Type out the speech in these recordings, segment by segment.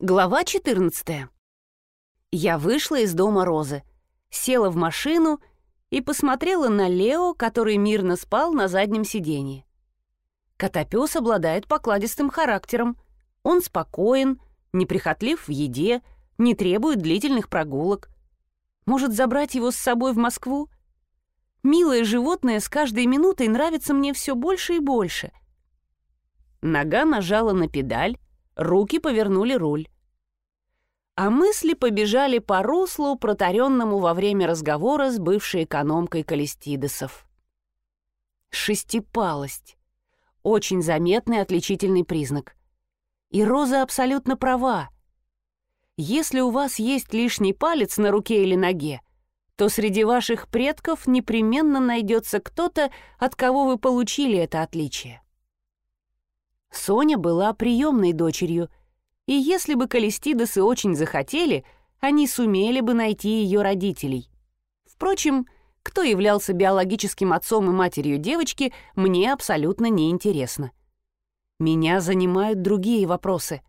Глава 14. Я вышла из дома Розы, села в машину и посмотрела на Лео, который мирно спал на заднем сиденье. Котопес обладает покладистым характером. Он спокоен, неприхотлив в еде, не требует длительных прогулок. Может, забрать его с собой в Москву? Милое животное с каждой минутой нравится мне все больше и больше. Нога нажала на педаль, руки повернули руль. А мысли побежали по руслу, протаренному во время разговора с бывшей экономкой Калистидесов. Шестипалость. Очень заметный отличительный признак. И Роза абсолютно права. Если у вас есть лишний палец на руке или ноге, то среди ваших предков непременно найдется кто-то, от кого вы получили это отличие. Соня была приемной дочерью, и если бы Калистидосы очень захотели, они сумели бы найти ее родителей. Впрочем, кто являлся биологическим отцом и матерью девочки, мне абсолютно не интересно. Меня занимают другие вопросы.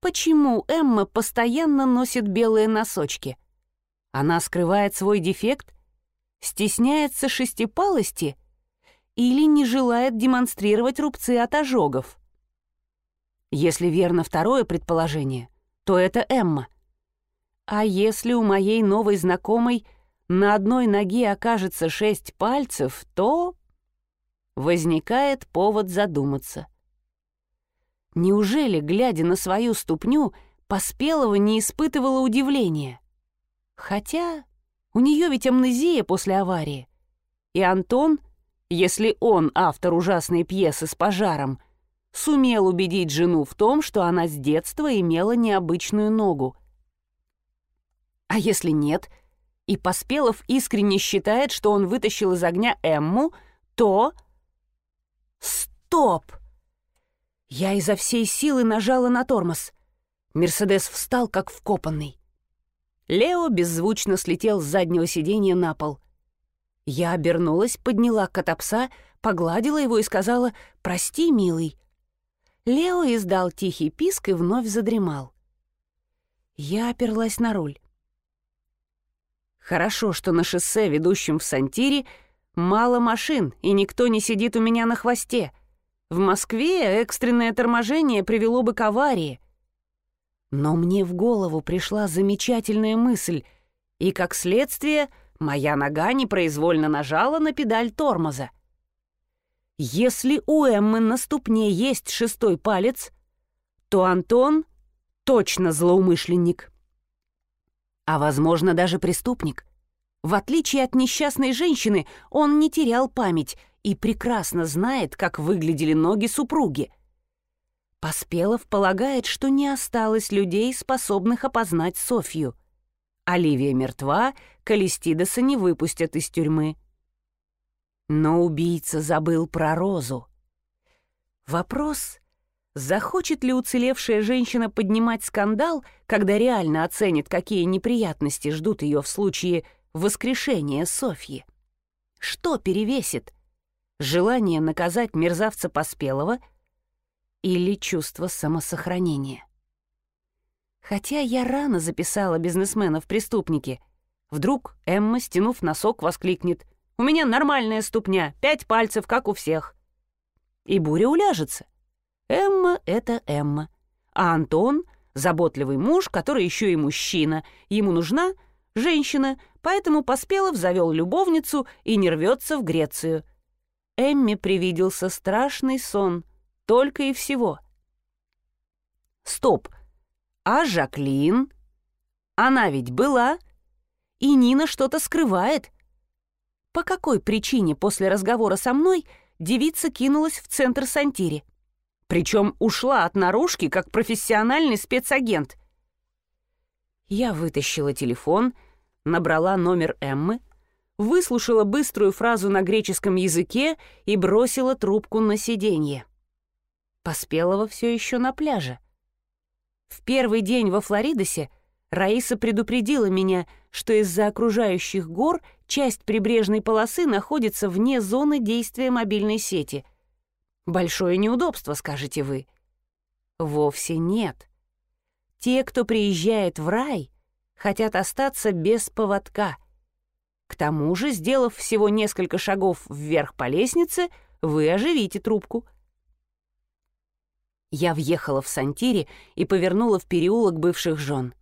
Почему Эмма постоянно носит белые носочки? Она скрывает свой дефект? Стесняется шестипалости — или не желает демонстрировать рубцы от ожогов. Если верно второе предположение, то это Эмма. А если у моей новой знакомой на одной ноге окажется шесть пальцев, то... Возникает повод задуматься. Неужели, глядя на свою ступню, Поспелова не испытывала удивления? Хотя у нее ведь амнезия после аварии. И Антон если он, автор ужасной пьесы с пожаром, сумел убедить жену в том, что она с детства имела необычную ногу. А если нет, и Поспелов искренне считает, что он вытащил из огня Эмму, то... Стоп! Я изо всей силы нажала на тормоз. Мерседес встал, как вкопанный. Лео беззвучно слетел с заднего сиденья на пол — я обернулась, подняла котопса, погладила его и сказала «Прости, милый». Лео издал тихий писк и вновь задремал. Я оперлась на руль. Хорошо, что на шоссе, ведущем в Сантире, мало машин, и никто не сидит у меня на хвосте. В Москве экстренное торможение привело бы к аварии. Но мне в голову пришла замечательная мысль, и, как следствие, Моя нога непроизвольно нажала на педаль тормоза. Если у Эммы на ступне есть шестой палец, то Антон точно злоумышленник. А, возможно, даже преступник. В отличие от несчастной женщины, он не терял память и прекрасно знает, как выглядели ноги супруги. Поспелов полагает, что не осталось людей, способных опознать Софью. Оливия мертва, Калистидоса не выпустят из тюрьмы. Но убийца забыл про Розу. Вопрос, захочет ли уцелевшая женщина поднимать скандал, когда реально оценит, какие неприятности ждут ее в случае воскрешения Софьи? Что перевесит? Желание наказать мерзавца Поспелого или чувство самосохранения? Хотя я рано записала бизнесмена в преступники. Вдруг Эмма, стянув носок, воскликнет. «У меня нормальная ступня, пять пальцев, как у всех». И буря уляжется. Эмма — это Эмма. А Антон — заботливый муж, который еще и мужчина. Ему нужна женщина, поэтому Поспелов завел любовницу и не рвется в Грецию. Эмме привиделся страшный сон, только и всего. Стоп, а Жаклин? Она ведь была. И Нина что-то скрывает. По какой причине после разговора со мной девица кинулась в центр Сантири? Причем ушла от наружки, как профессиональный спецагент. Я вытащила телефон, набрала номер Эммы, выслушала быструю фразу на греческом языке и бросила трубку на сиденье. Поспелого все еще на пляже. В первый день во Флоридосе Раиса предупредила меня, что из-за окружающих гор часть прибрежной полосы находится вне зоны действия мобильной сети. Большое неудобство, скажете вы. Вовсе нет. Те, кто приезжает в рай, хотят остаться без поводка. К тому же, сделав всего несколько шагов вверх по лестнице, вы оживите трубку. Я въехала в Сантире и повернула в переулок бывших жен.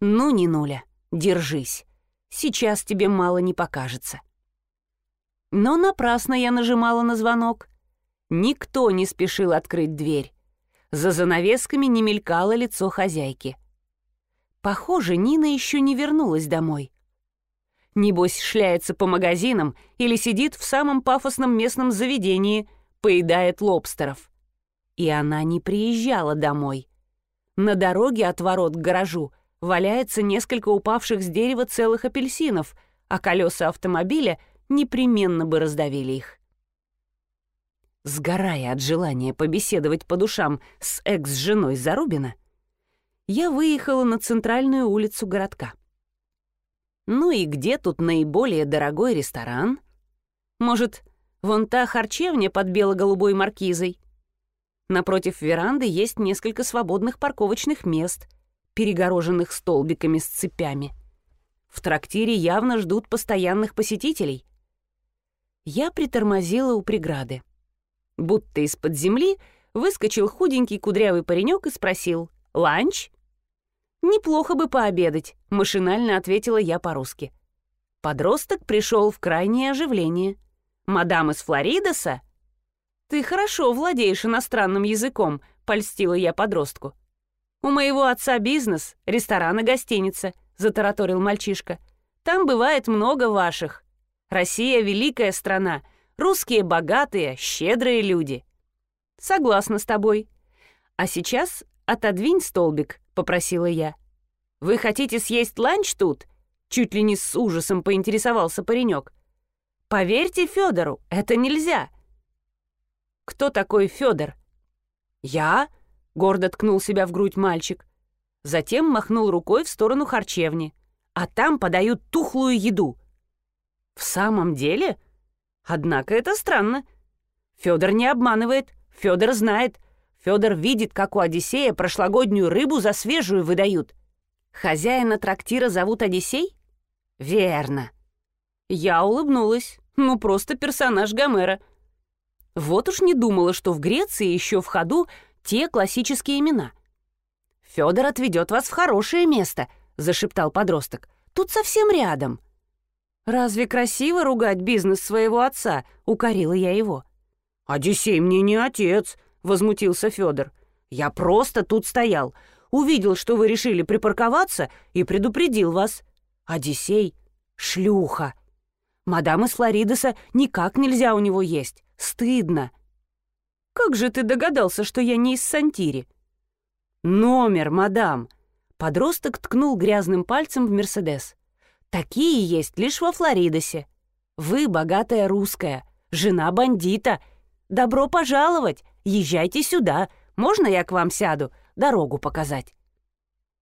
«Ну, не нуля, держись. Сейчас тебе мало не покажется». Но напрасно я нажимала на звонок. Никто не спешил открыть дверь. За занавесками не мелькало лицо хозяйки. Похоже, Нина еще не вернулась домой. Небось, шляется по магазинам или сидит в самом пафосном местном заведении, поедает лобстеров. И она не приезжала домой. На дороге от ворот к гаражу валяется несколько упавших с дерева целых апельсинов, а колеса автомобиля непременно бы раздавили их. Сгорая от желания побеседовать по душам с экс-женой Зарубина, я выехала на центральную улицу городка. Ну и где тут наиболее дорогой ресторан? Может, вон та харчевня под бело-голубой маркизой? Напротив веранды есть несколько свободных парковочных мест, перегороженных столбиками с цепями. В трактире явно ждут постоянных посетителей. Я притормозила у преграды. Будто из-под земли выскочил худенький кудрявый паренек и спросил «Ланч?» «Неплохо бы пообедать», — машинально ответила я по-русски. Подросток пришел в крайнее оживление. «Мадам из Флоридоса?» «Ты хорошо владеешь иностранным языком», — польстила я подростку. «У моего отца бизнес, ресторан и гостиница», — затараторил мальчишка. «Там бывает много ваших. Россия — великая страна, русские богатые, щедрые люди». «Согласна с тобой. А сейчас отодвинь столбик, попросила я. «Вы хотите съесть ланч тут?» Чуть ли не с ужасом поинтересовался паренек. «Поверьте Федору, это нельзя!» «Кто такой Федор?» «Я?» — гордо ткнул себя в грудь мальчик. Затем махнул рукой в сторону харчевни. «А там подают тухлую еду». «В самом деле?» «Однако это странно. Федор не обманывает. Федор знает. Федор видит, как у Одиссея прошлогоднюю рыбу за свежую выдают. Хозяина трактира зовут Одиссей? Верно. Я улыбнулась. Ну, просто персонаж Гомера. Вот уж не думала, что в Греции еще в ходу те классические имена. Федор отведет вас в хорошее место, зашептал подросток. Тут совсем рядом. Разве красиво ругать бизнес своего отца? укорила я его. Одиссей мне не отец, возмутился Федор. «Я просто тут стоял, увидел, что вы решили припарковаться и предупредил вас. Одиссей — шлюха. Мадам из Флоридоса никак нельзя у него есть. Стыдно». «Как же ты догадался, что я не из Сантири?» «Номер, мадам!» Подросток ткнул грязным пальцем в «Мерседес». «Такие есть лишь во Флоридосе. Вы богатая русская, жена бандита. Добро пожаловать! Езжайте сюда. Можно я к вам сяду? Дорогу показать».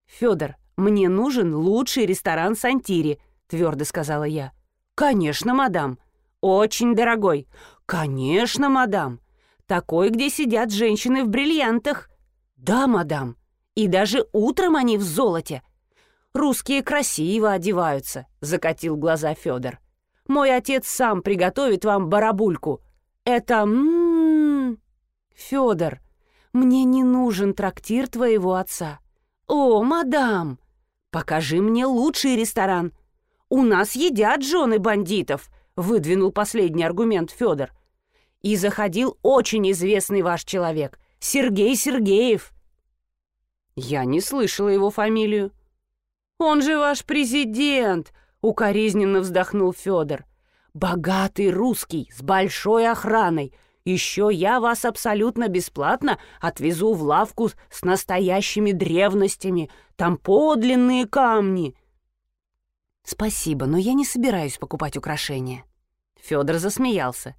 «Фёдор, мне нужен лучший ресторан Сантири», — твердо сказала я. «Конечно, мадам. Очень дорогой. Конечно, мадам. Такой, где сидят женщины в бриллиантах. Да, мадам. И даже утром они в золоте. Русские красиво одеваются», — закатил глаза Фёдор. «Мой отец сам приготовит вам барабульку. Это... М -м -м, Федор, мне не нужен трактир твоего отца. О, мадам, покажи мне лучший ресторан. У нас едят жены бандитов, выдвинул последний аргумент Федор. И заходил очень известный ваш человек, Сергей Сергеев. Я не слышала его фамилию. Он же ваш президент, укоризненно вздохнул Федор. Богатый русский с большой охраной, еще я вас абсолютно бесплатно отвезу в лавку с настоящими древностями. Там подлинные камни». «Спасибо, но я не собираюсь покупать украшения». Федор засмеялся.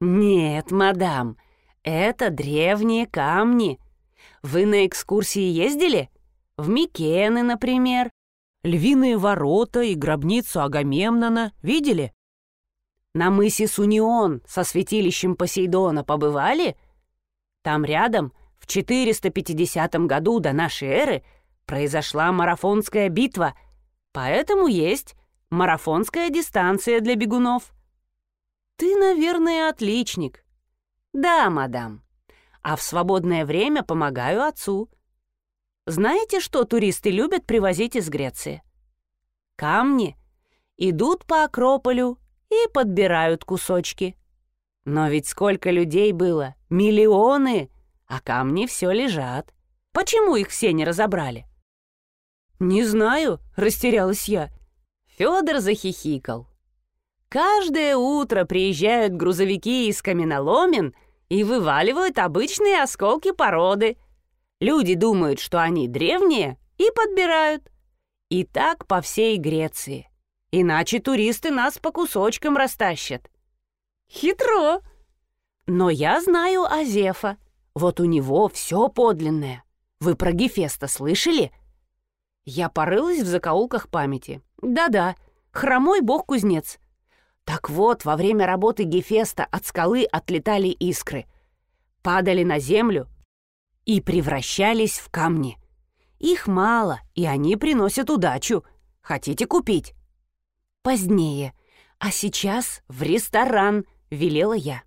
«Нет, мадам, это древние камни. Вы на экскурсии ездили? В Микены, например. Львиные ворота и гробницу Агамемнона видели?» На мысе Сунион со святилищем Посейдона побывали? Там рядом, в 450 году до нашей эры, Произошла марафонская битва, поэтому есть марафонская дистанция для бегунов. Ты, наверное, отличник. Да, мадам. А в свободное время помогаю отцу. Знаете, что туристы любят привозить из Греции? Камни. Идут по Акрополю и подбирают кусочки. Но ведь сколько людей было? Миллионы! А камни все лежат. Почему их все не разобрали? «Не знаю», — растерялась я. Федор захихикал. «Каждое утро приезжают грузовики из каменоломен и вываливают обычные осколки породы. Люди думают, что они древние, и подбирают. И так по всей Греции. Иначе туристы нас по кусочкам растащат. Хитро. Но я знаю Азефа. Вот у него все подлинное. Вы про Гефеста слышали? Я порылась в закоулках памяти. Да-да, хромой бог-кузнец. Так вот, во время работы Гефеста от скалы отлетали искры, падали на землю и превращались в камни. Их мало, и они приносят удачу. Хотите купить? Позднее. А сейчас в ресторан, велела я.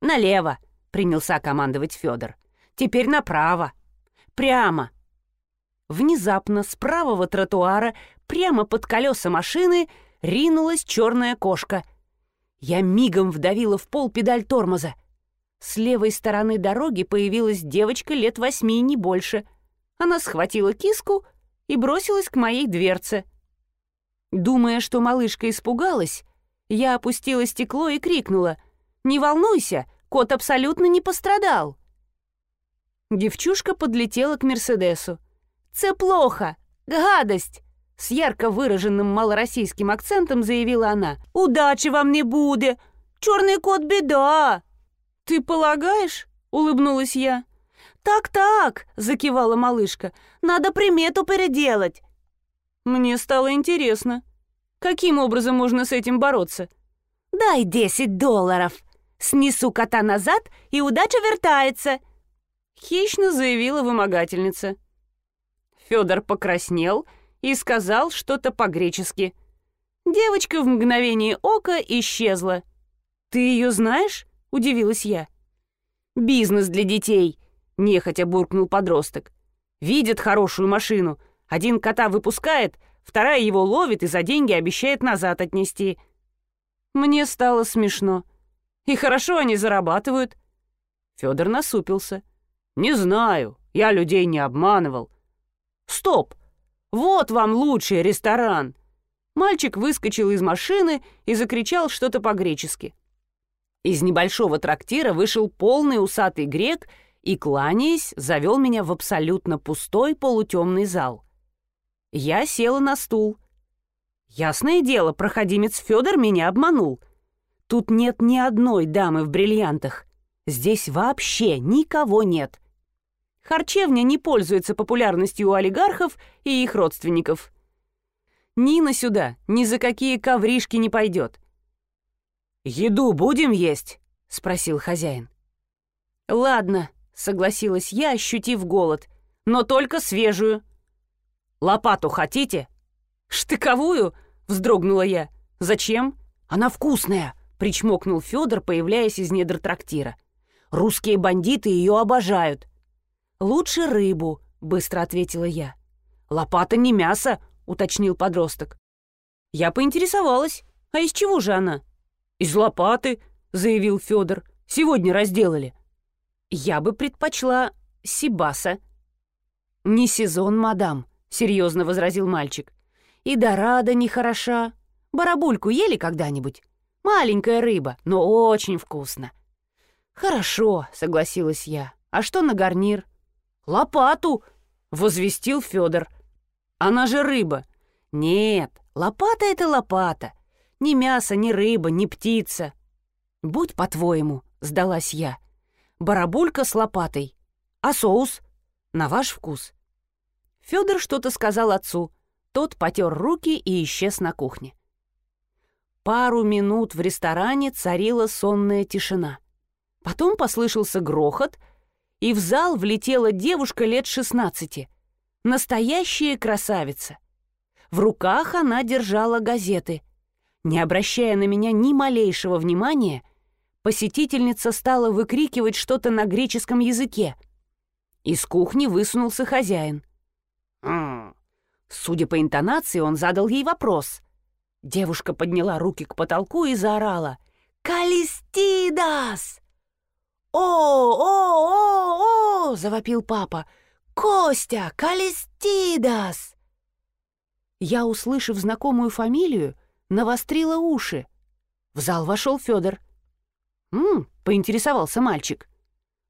Налево, принялся командовать Федор. Теперь направо. Прямо. Внезапно с правого тротуара прямо под колеса машины ринулась черная кошка. Я мигом вдавила в пол педаль тормоза. С левой стороны дороги появилась девочка лет восьми, не больше. Она схватила киску и бросилась к моей дверце. Думая, что малышка испугалась, я опустила стекло и крикнула «Не волнуйся, кот абсолютно не пострадал». Девчушка подлетела к Мерседесу. «Це плохо! Гадость!» С ярко выраженным малороссийским акцентом заявила она. «Удачи вам не буде! Черный кот — беда!» «Ты полагаешь?» — улыбнулась я. «Так-так!» — закивала малышка. «Надо примету переделать!» Мне стало интересно. Каким образом можно с этим бороться? «Дай десять долларов! Снесу кота назад, и удача вертается!» Хищно заявила вымогательница. Федор покраснел и сказал что-то по-гречески. Девочка в мгновение ока исчезла. «Ты ее знаешь?» — удивилась я. «Бизнес для детей», — нехотя буркнул подросток. «Видят хорошую машину. Один кота выпускает, вторая его ловит и за деньги обещает назад отнести». Мне стало смешно. И хорошо они зарабатывают. Федор насупился. «Не знаю, я людей не обманывал. Стоп! Вот вам лучший ресторан!» Мальчик выскочил из машины и закричал что-то по-гречески. Из небольшого трактира вышел полный усатый грек и, кланяясь, завел меня в абсолютно пустой полутемный зал. Я села на стул. Ясное дело, проходимец Федор меня обманул. Тут нет ни одной дамы в бриллиантах. Здесь вообще никого нет. Харчевня не пользуется популярностью у олигархов и их родственников. Нина сюда ни за какие ковришки не пойдет. «Еду будем есть?» — спросил хозяин. «Ладно», — согласилась я, ощутив голод, — «но только свежую». «Лопату хотите?» «Штыковую?» — вздрогнула я. «Зачем?» «Она вкусная», — причмокнул Федор, появляясь из недр трактира. «Русские бандиты ее обожают. «Лучше рыбу», — быстро ответила я. «Лопата не мясо», — уточнил подросток. Я поинтересовалась, а из чего же она? «Из лопаты», — заявил Федор. «Сегодня разделали». «Я бы предпочла сибаса». «Не сезон, мадам», — серьезно возразил мальчик. «И дорада нехороша. Барабульку ели когда-нибудь? Маленькая рыба, но очень вкусно». «Хорошо», — согласилась я. «А что на гарнир?» «Лопату!» — возвестил Федор. «Она же рыба!» «Нет, лопата — это лопата. Ни мясо, ни рыба, ни птица». «Будь по-твоему», — сдалась я. «Барабулька с лопатой. А соус?» «На ваш вкус». Федор что-то сказал отцу. Тот потер руки и исчез на кухне. Пару минут в ресторане царила сонная тишина. Потом послышался грохот — и в зал влетела девушка лет 16. Настоящая красавица. В руках она держала газеты. Не обращая на меня ни малейшего внимания, посетительница стала выкрикивать что-то на греческом языке. Из кухни высунулся хозяин. «М Судя по интонации, он задал ей вопрос. Девушка подняла руки к потолку и заорала. «Калистидас!» «О-о-о-о!» — завопил папа. «Костя! Калистидас!» Я, услышав знакомую фамилию, навострила уши. В зал вошел Федор. «М-м», поинтересовался мальчик.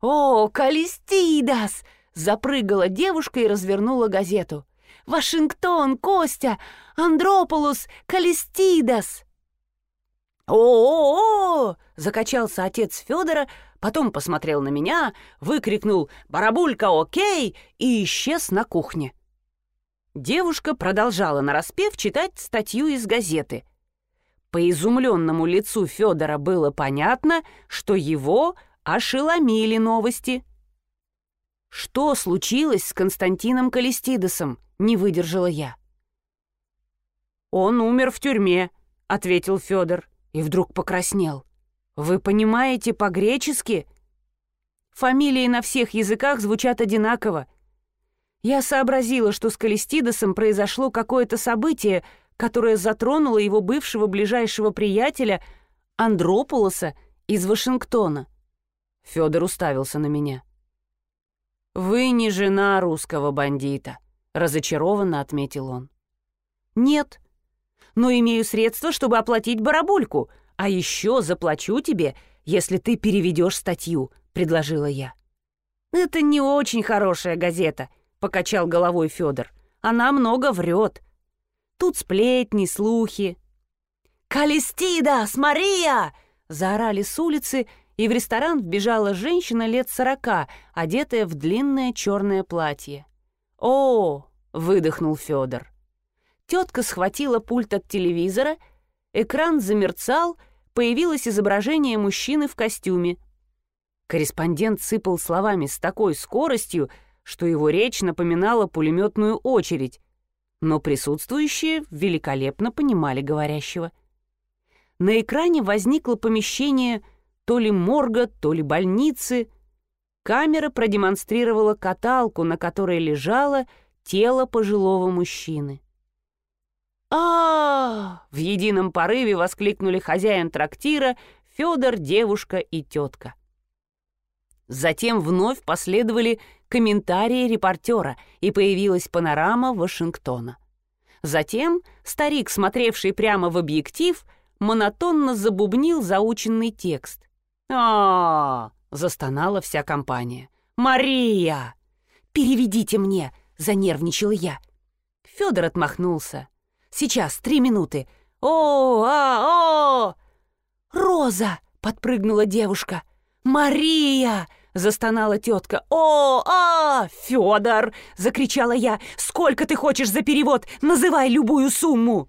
«О, Калистидас!» — запрыгала девушка и развернула газету. Вашингтон, Костя, Андрополус, Калистидас!» «О-о-о!» — закачался отец Федора, потом посмотрел на меня, выкрикнул «Барабулька, окей!» и исчез на кухне. Девушка продолжала нараспев читать статью из газеты. По изумленному лицу Федора было понятно, что его ошеломили новости. Что случилось с Константином Калистидосом? не выдержала я. «Он умер в тюрьме», — ответил Федор и вдруг покраснел. «Вы понимаете по-гречески?» Фамилии на всех языках звучат одинаково. Я сообразила, что с Калистидосом произошло какое-то событие, которое затронуло его бывшего ближайшего приятеля Андрополоса из Вашингтона. Федор уставился на меня. «Вы не жена русского бандита», разочарованно отметил он. Нет, но имею средства, чтобы оплатить барабульку, а еще заплачу тебе, если ты переведешь статью, предложила я. Это не очень хорошая газета, покачал головой Федор. Она много врет. Тут сплетни, слухи. «Калистидас, Мария!» — заорали с улицы, и в ресторан вбежала женщина лет сорока, одетая в длинное черное платье. «О, — выдохнул Федор. Тетка схватила пульт от телевизора, экран замерцал, появилось изображение мужчины в костюме. Корреспондент сыпал словами с такой скоростью, что его речь напоминала пулеметную очередь, но присутствующие великолепно понимали говорящего. На экране возникло помещение то ли морга, то ли больницы. Камера продемонстрировала каталку, на которой лежала тело пожилого мужчины. А, В едином порыве воскликнули хозяин трактира, Федор, девушка и тетка. Затем вновь последовали комментарии репортера, и появилась панорама Вашингтона. Затем старик, смотревший прямо в объектив, монотонно забубнил заученный текст. а, застонала вся компания. «Мария! Переведите мне! занервничала я. Федор отмахнулся. «Сейчас, три минуты. О, а, о!» «Роза!» — подпрыгнула девушка. «Мария!» — застонала тетка. «О, а, Федор!» — закричала я. «Сколько ты хочешь за перевод? Называй любую сумму!»